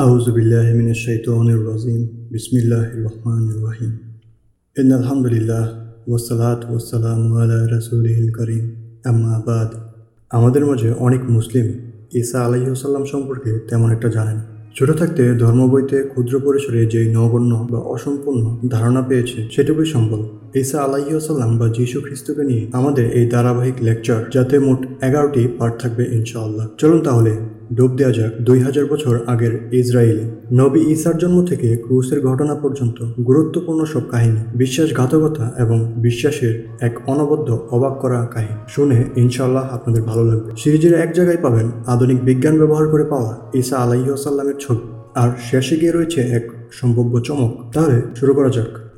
أعوذ بالله من الشيطان الرجيم بسم الله الرحمن الرحيم إن الحمد لله والصلاة والسلام على رسوله الكريم أما بعد আমাদের মাঝে অনেক মুসলিম ঈসা আলাইসাল্লাম সম্পর্কে তেমন একটা জানেন ছোট থাকতে ধর্ম বইতে ক্ষুদ্র পরিসরে যেই নগণ্য বা অসম্পূর্ণ ধারণা পেয়েছে সেটুকুই সম্বল ঈসা আলাইসাল্লাম বা যীশু খ্রিস্টকে নিয়ে আমাদের এই ধারাবাহিক লেকচার যাতে মোট এগারোটি পার্ট থাকবে ইনশাআল্লাহ। চলুন তাহলে ডুব দেওয়া যাক দুই হাজার বছর আগের ইসরায়েলে। নবী ঈসার জন্ম থেকে ক্রুসের ঘটনা পর্যন্ত গুরুত্বপূর্ণ সব কাহিনী, বিশ্বাসঘাতকতা এবং বিশ্বাসের এক অনবদ্য অবাক করা কাহিনী। শুনে ইনশাআল্লাহ আপনাদের ভালো লাগবে। সিরিজের এক জায়গায় পাবেন আধুনিক বিজ্ঞান ব্যবহার করে পাওয়া ঈসা আলাইসাল্লামের ছবি। আর শেষে গিয়ে রয়েছে এক সম্ভাব্য চমক। তাহলে শুরু করা যাক।